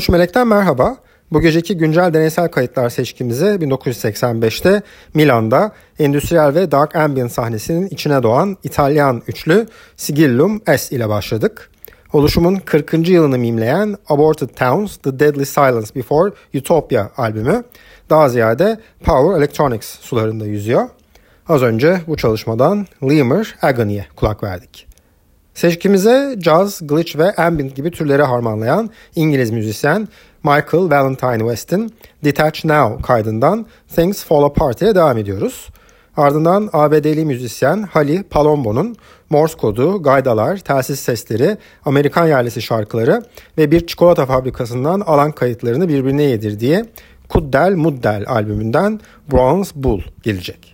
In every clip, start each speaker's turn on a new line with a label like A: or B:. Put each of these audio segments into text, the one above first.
A: 13 Melek'ten merhaba. Bu geceki güncel deneysel kayıtlar seçkimize 1985'te Milan'da endüstriyel ve dark ambient sahnesinin içine doğan İtalyan üçlü Sigillum S ile başladık. Oluşumun 40. yılını mimleyen Aborted Towns The Deadly Silence Before Utopia albümü daha ziyade Power Electronics sularında yüzüyor. Az önce bu çalışmadan Lemur Agony'e kulak verdik. Seçkimize jazz, glitch ve ambient gibi türleri harmanlayan İngiliz müzisyen Michael Valentine West'in Detach Now kaydından Things Fall Apart ile devam ediyoruz. Ardından ABD'li müzisyen Hali Palombo'nun Morse kodu, gaydalar, telsiz sesleri, Amerikan yerlisi şarkıları ve bir çikolata fabrikasından alan kayıtlarını birbirine yedirdiği Kuddel Muddel albümünden Bronze Bull gelecek.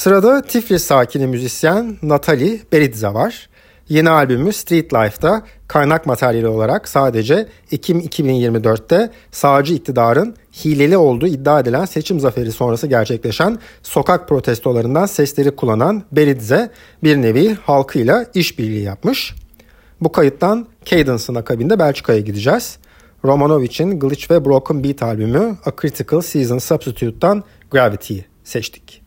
A: Sırada Tiflis sakini müzisyen Natalie Beridze var. Yeni albümü Street Life'da kaynak materyali olarak sadece Ekim 2024'te sağcı iktidarın hileli olduğu iddia edilen seçim zaferi sonrası gerçekleşen sokak protestolarından sesleri kullanan Beridze bir nevi halkıyla işbirliği yapmış. Bu kayıttan Cadence'ın akabinde Belçika'ya gideceğiz. Romanovic'in Glitch ve Broken Beat albümü A Critical Season Substitute'dan Gravity'yi seçtik.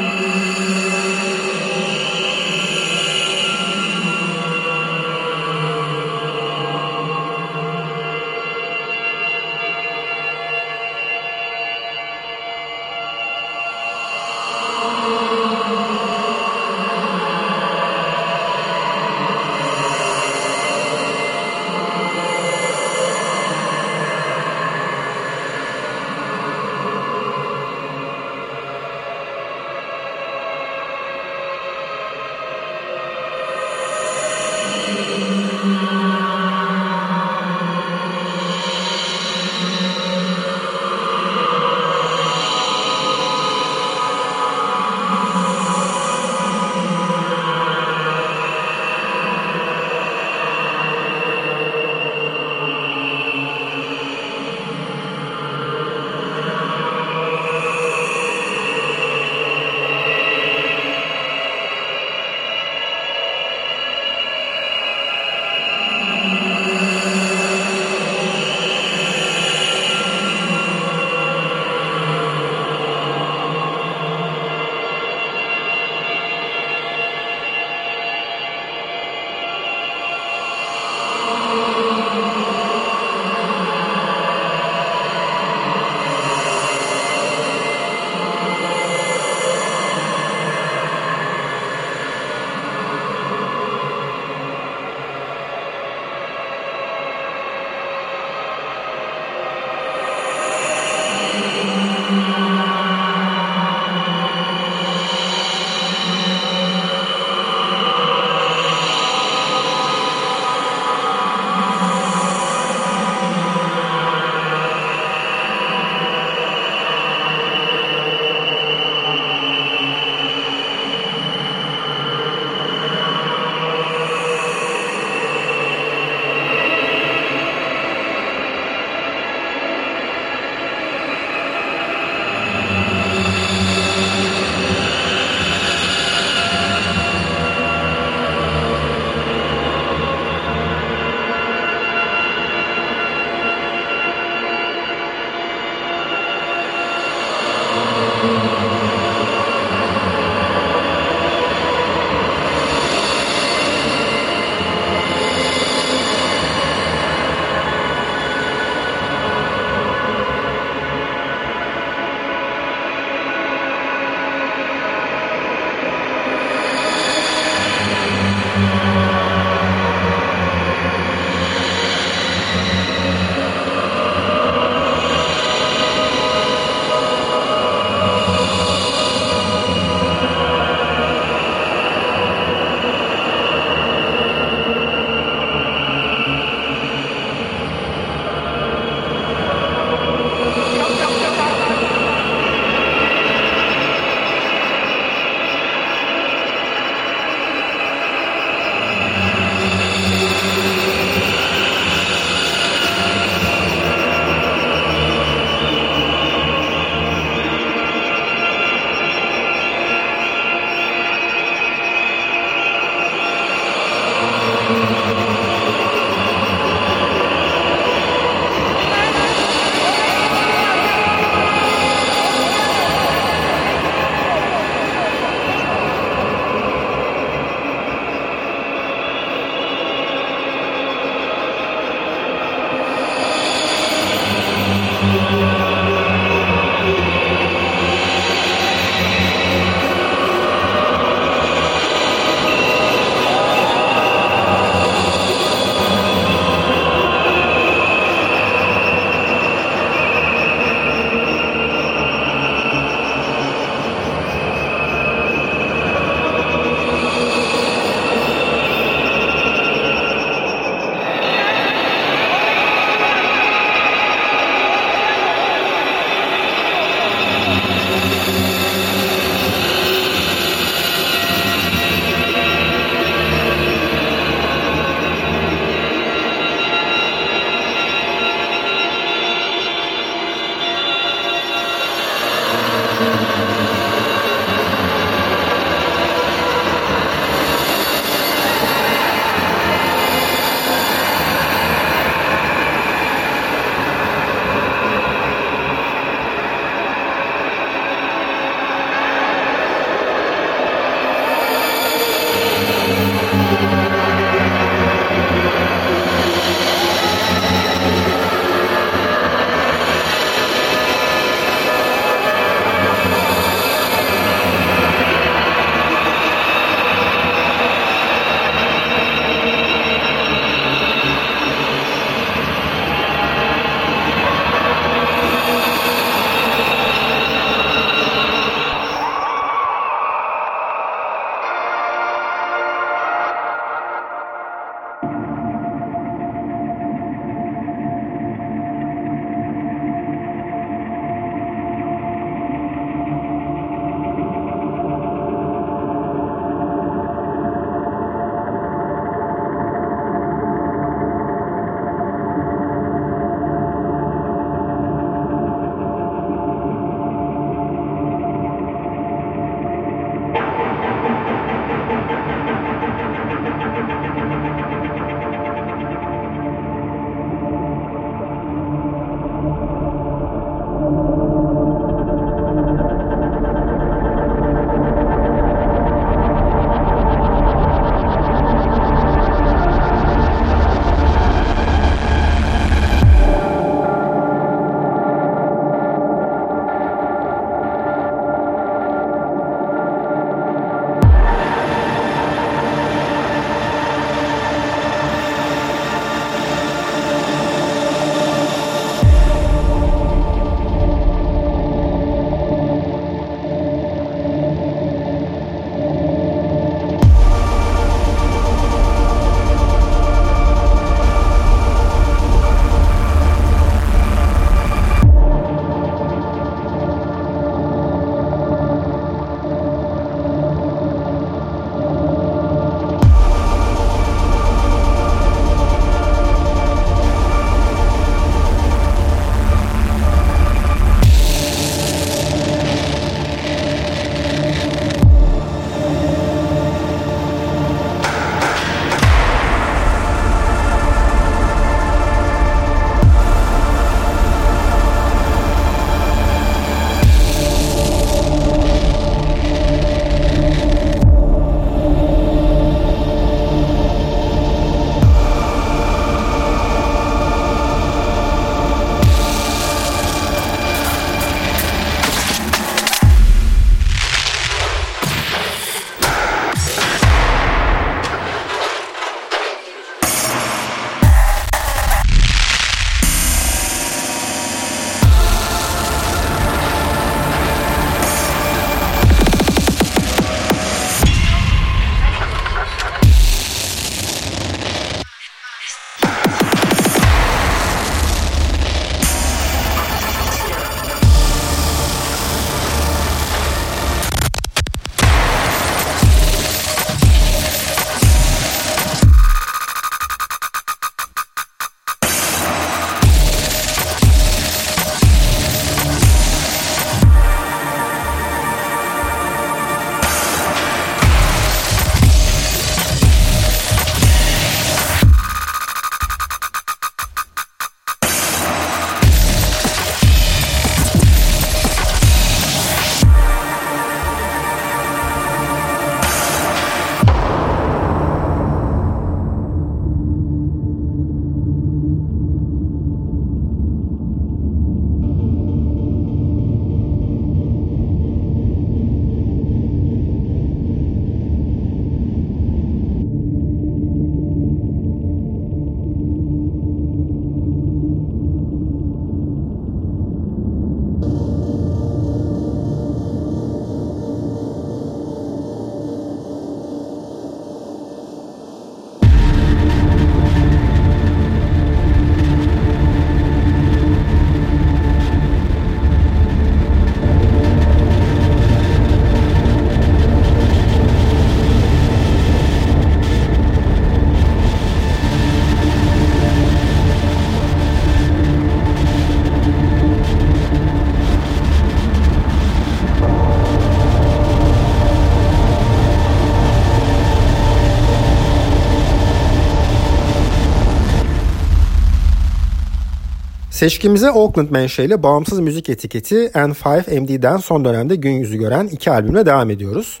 A: Seçkimize Oakland menşeli bağımsız müzik etiketi N5MD'den son dönemde gün yüzü gören iki albümle devam ediyoruz.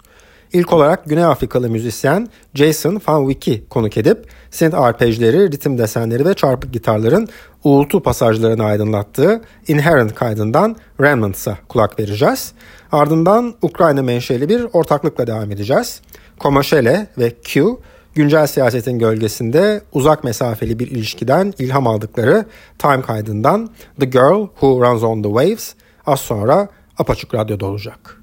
A: İlk olarak Güney Afrikalı müzisyen Jason Van Wyck'i konuk edip synth arpejleri, ritim desenleri ve çarpık gitarların uğultu pasajlarını aydınlattığı Inherent kaydından Remnants'a kulak vereceğiz. Ardından Ukrayna menşeli bir ortaklıkla devam edeceğiz. Komaşele ve Q güncel siyasetin gölgesinde uzak mesafeli bir ilişkiden ilham aldıkları Time kaydından The Girl Who Runs on the Waves az sonra Apaçık Radyo'da olacak.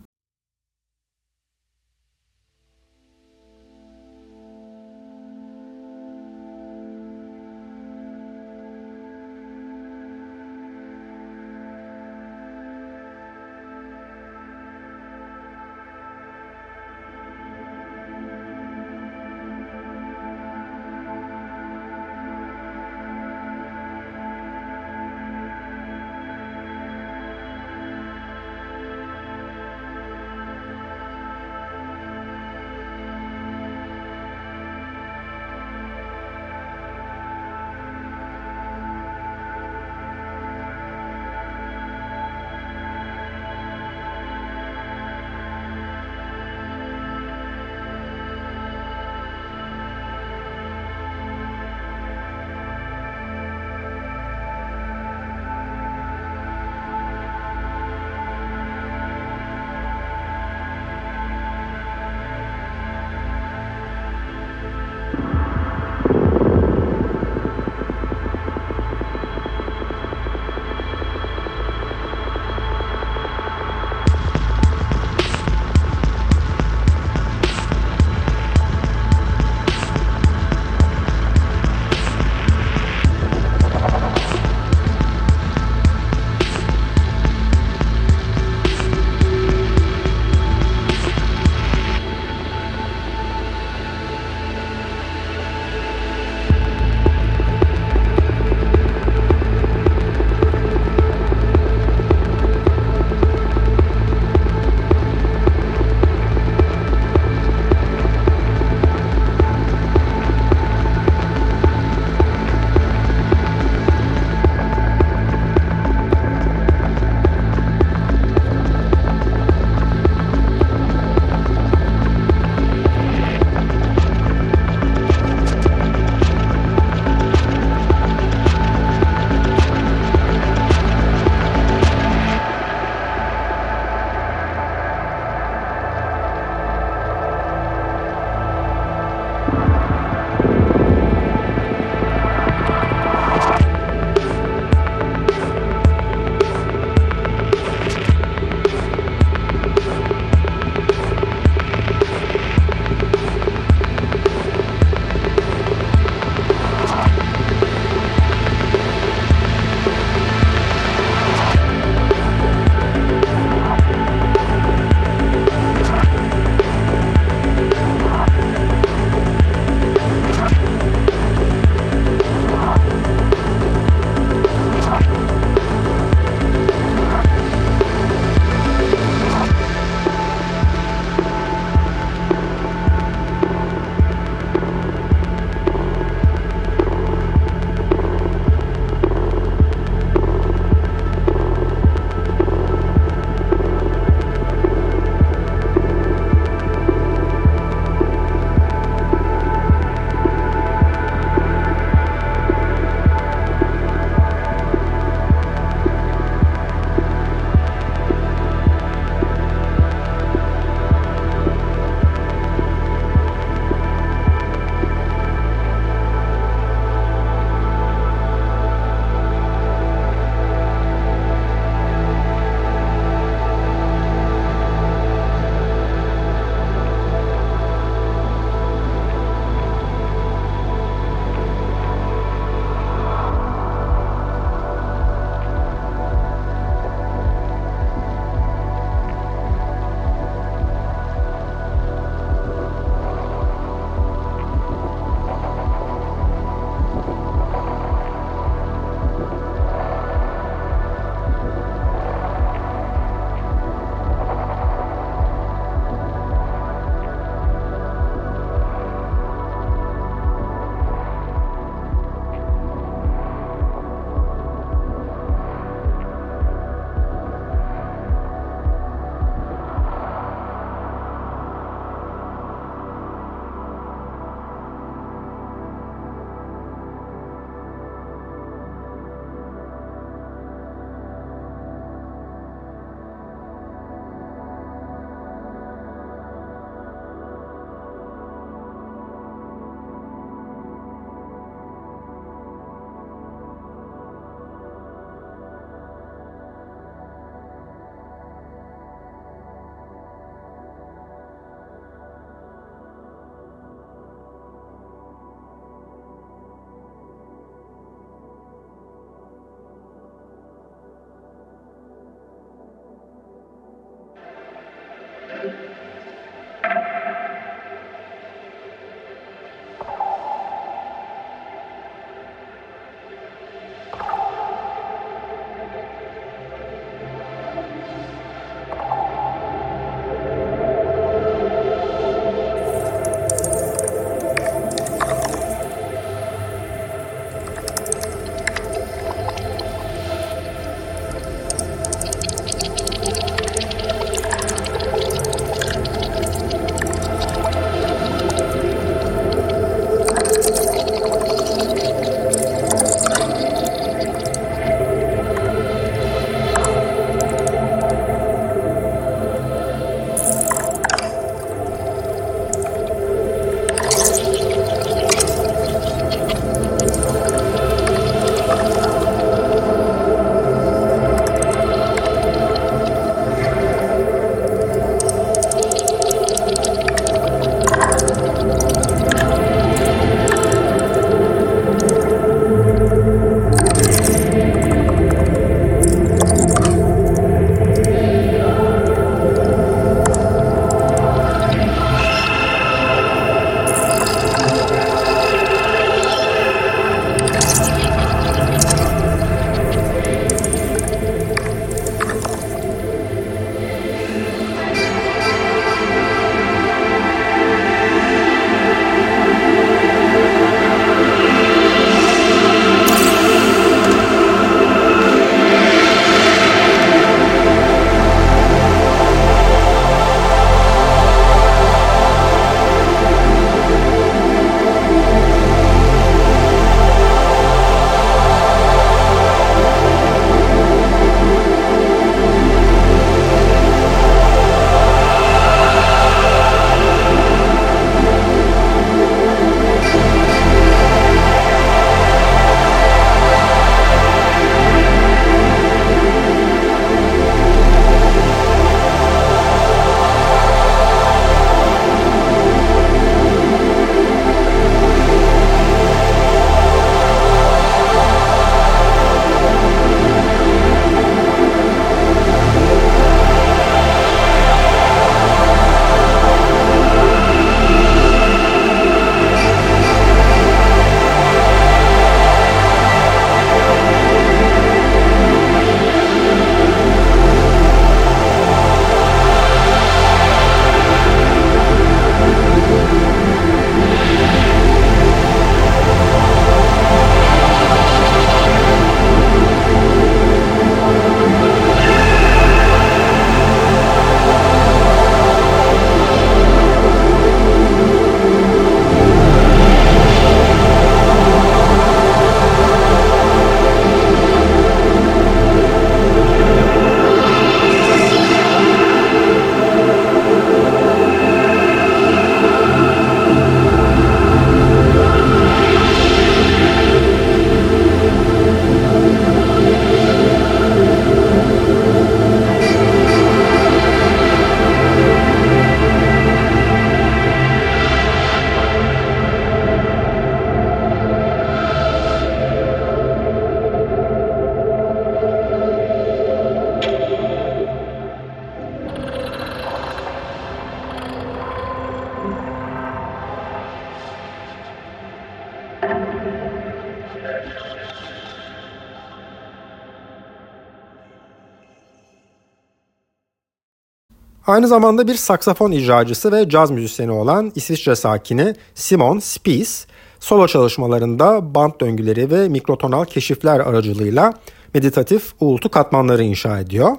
A: Aynı zamanda bir saksafon icracısı ve caz müzisyeni olan İsviçre sakini Simon Spies, solo çalışmalarında band döngüleri ve mikrotonal keşifler aracılığıyla meditatif uğultu katmanları inşa ediyor.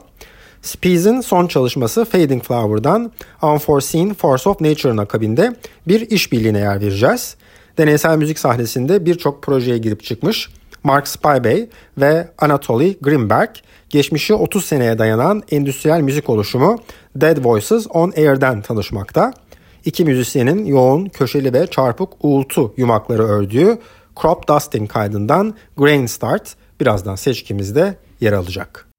A: Spies'in son çalışması Fading Flower'dan Unforeseen Force of Nature'ın akabinde bir işbirliğine yer vereceğiz. Deneysel müzik sahnesinde birçok projeye girip çıkmış Mark Spivey ve Anatoly Grimberg geçmişi 30 seneye dayanan endüstriyel müzik oluşumu Dead Voices on Air'den tanışmakta. İki müzisyenin yoğun, köşeli ve çarpık uğultu yumakları ördüğü Crop Dusting kaydından Grain Start birazdan seçkimizde yer alacak.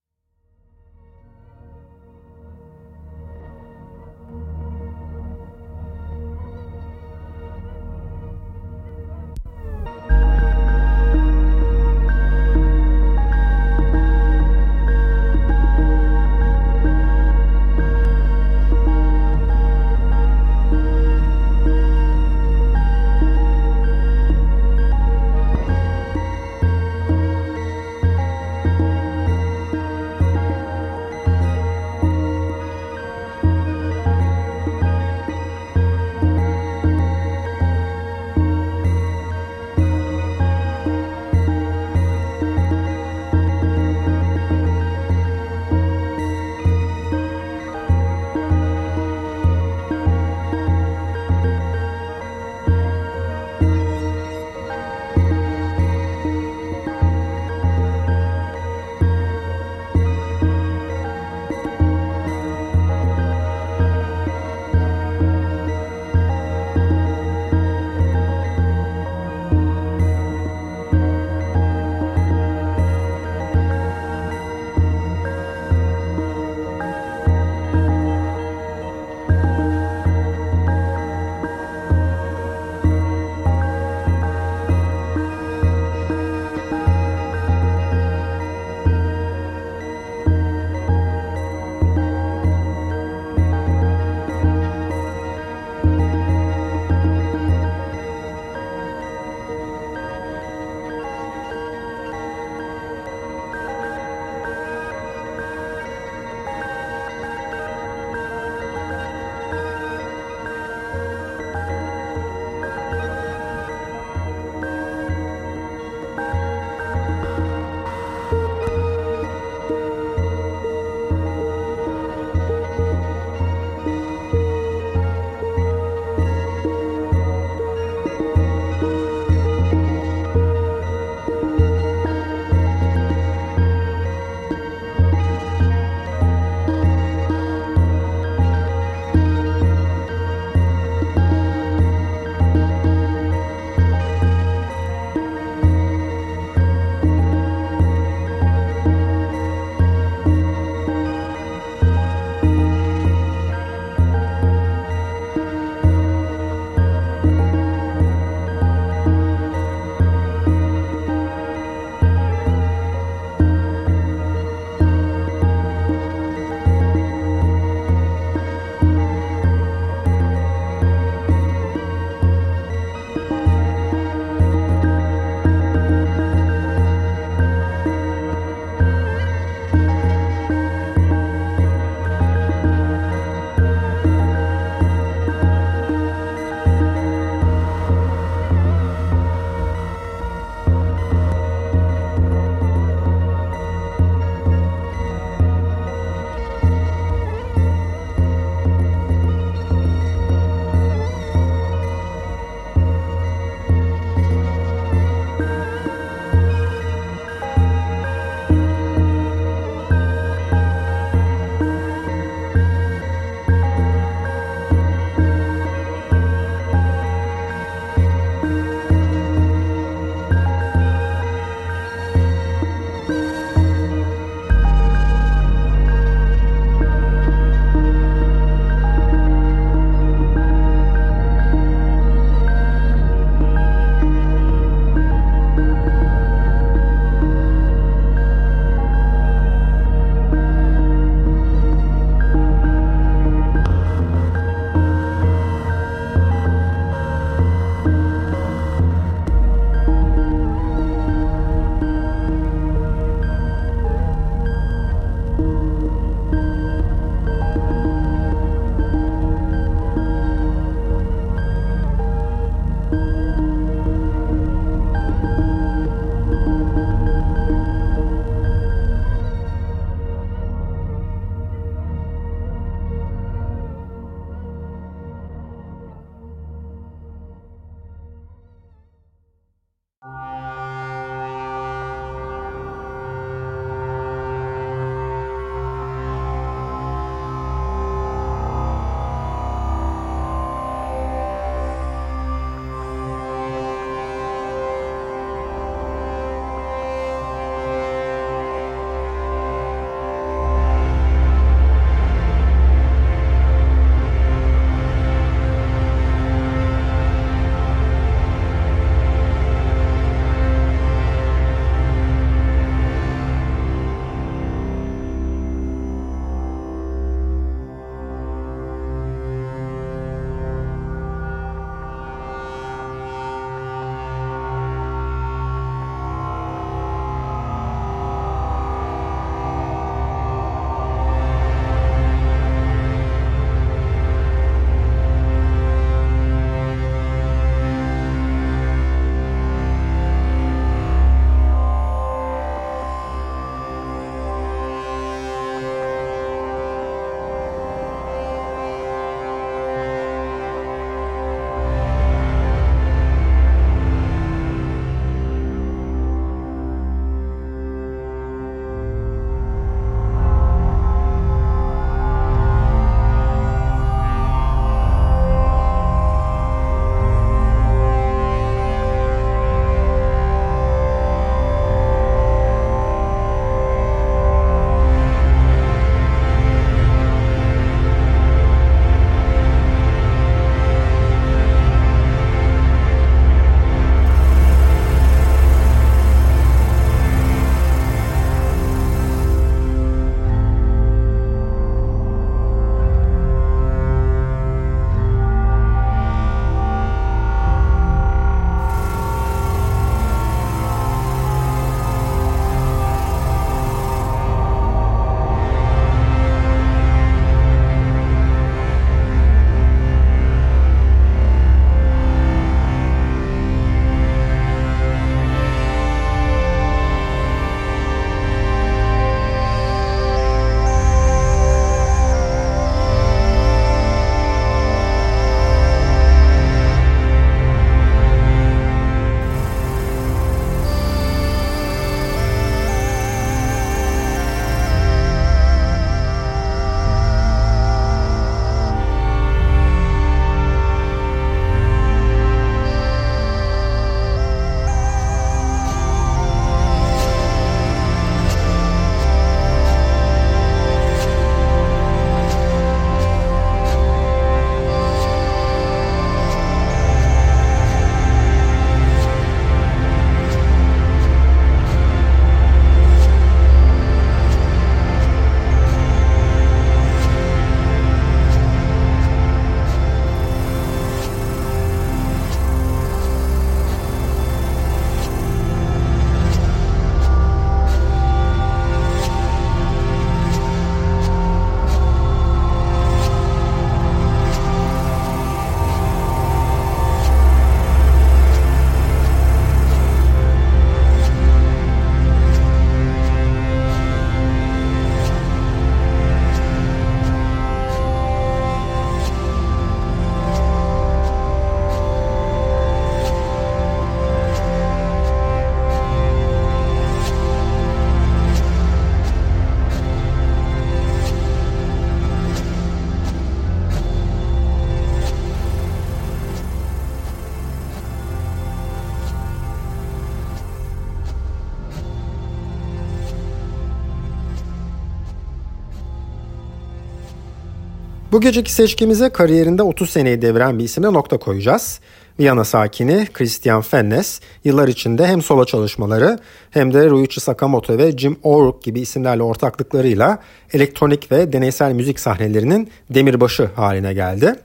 A: Bu geceki seçkimize kariyerinde 30 seneyi deviren bir isimle nokta koyacağız. Viyana sakini Christian Fennes yıllar içinde hem solo çalışmaları hem de Ryuichi Sakamoto ve Jim O'Rourke gibi isimlerle ortaklıklarıyla elektronik ve deneysel müzik sahnelerinin demirbaşı haline geldi.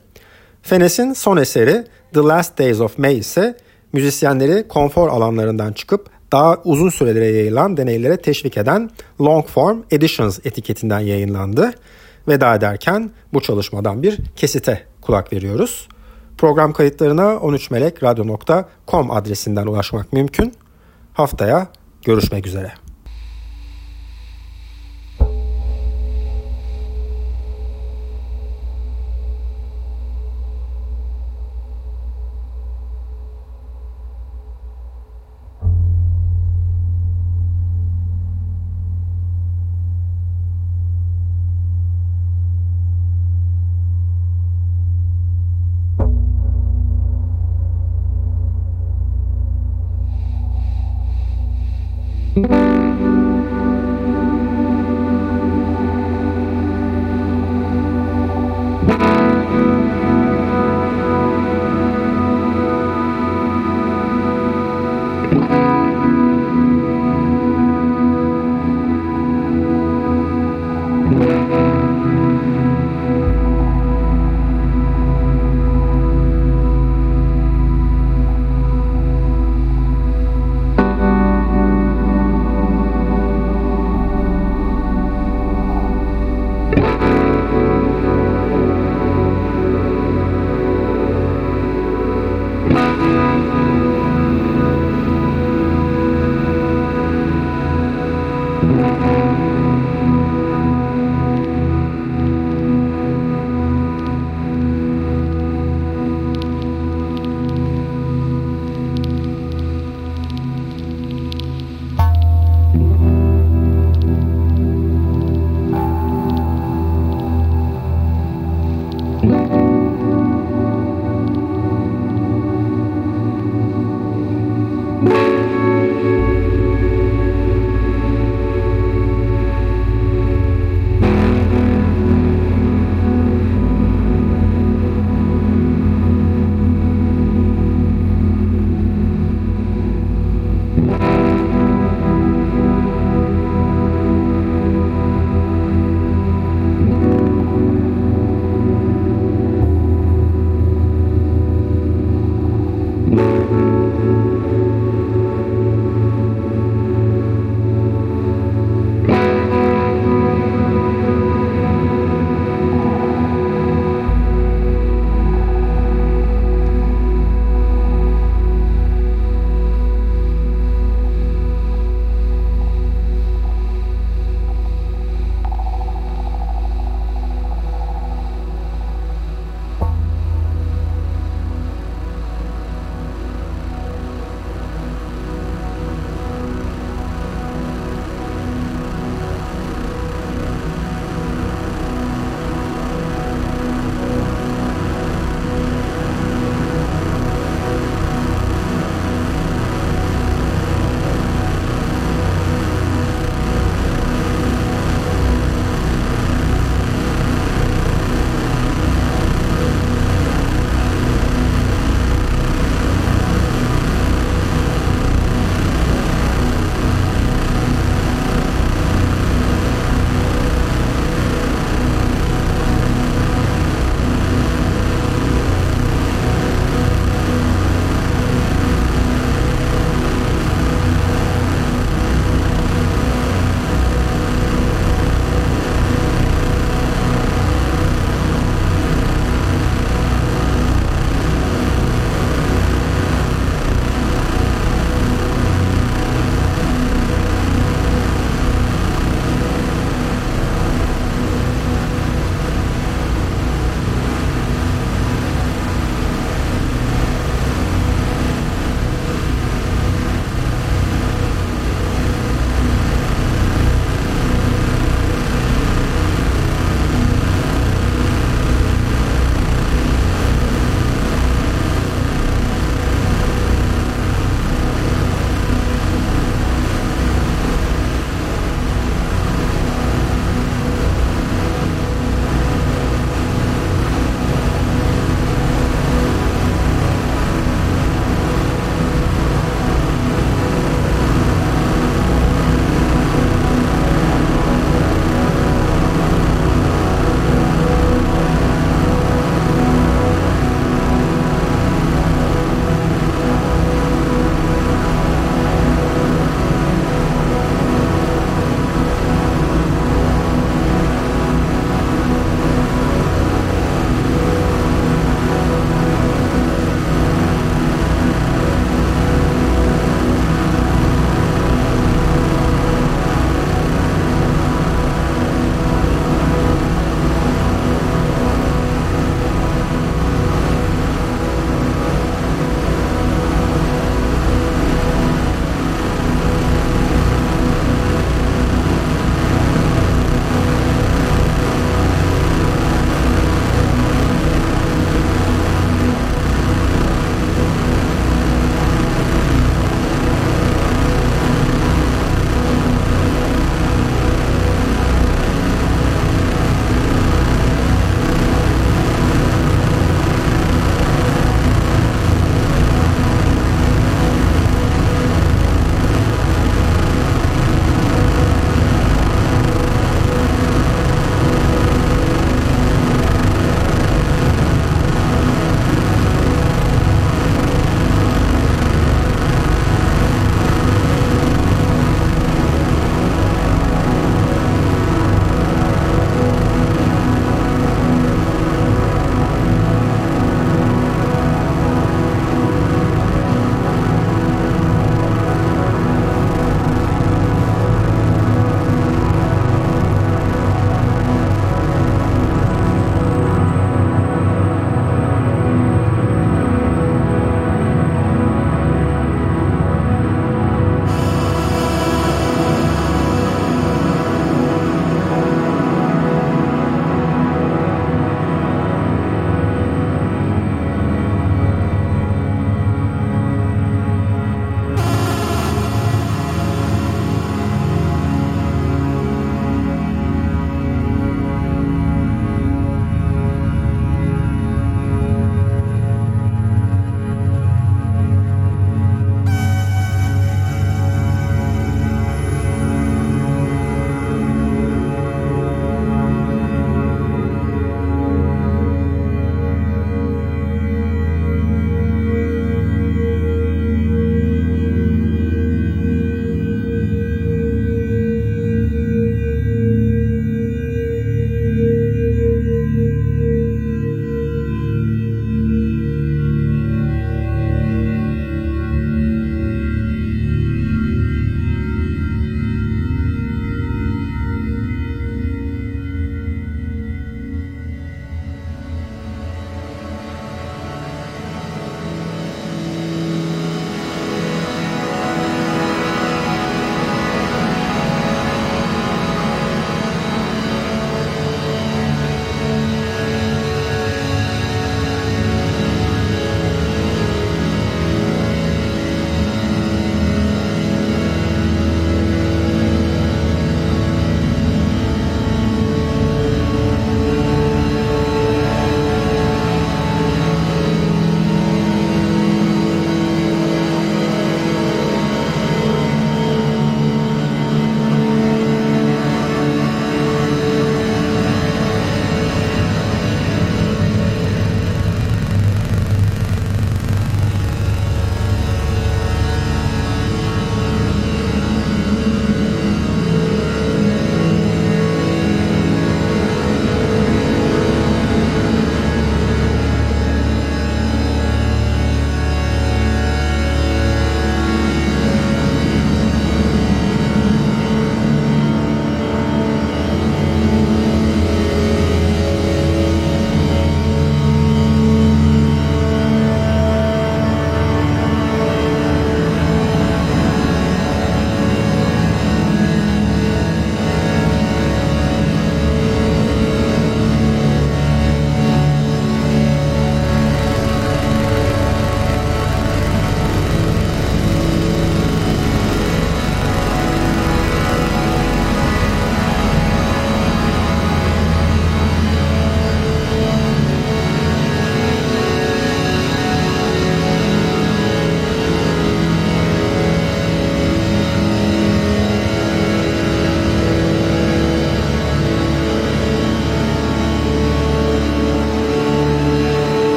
A: Fennes'in son eseri The Last Days of May ise müzisyenleri konfor alanlarından çıkıp daha uzun sürelere yayılan deneylere teşvik eden Long Form Editions etiketinden yayınlandı. Veda ederken bu çalışmadan bir kesite kulak veriyoruz. Program kayıtlarına 13melekradyo.com adresinden ulaşmak mümkün. Haftaya görüşmek üzere.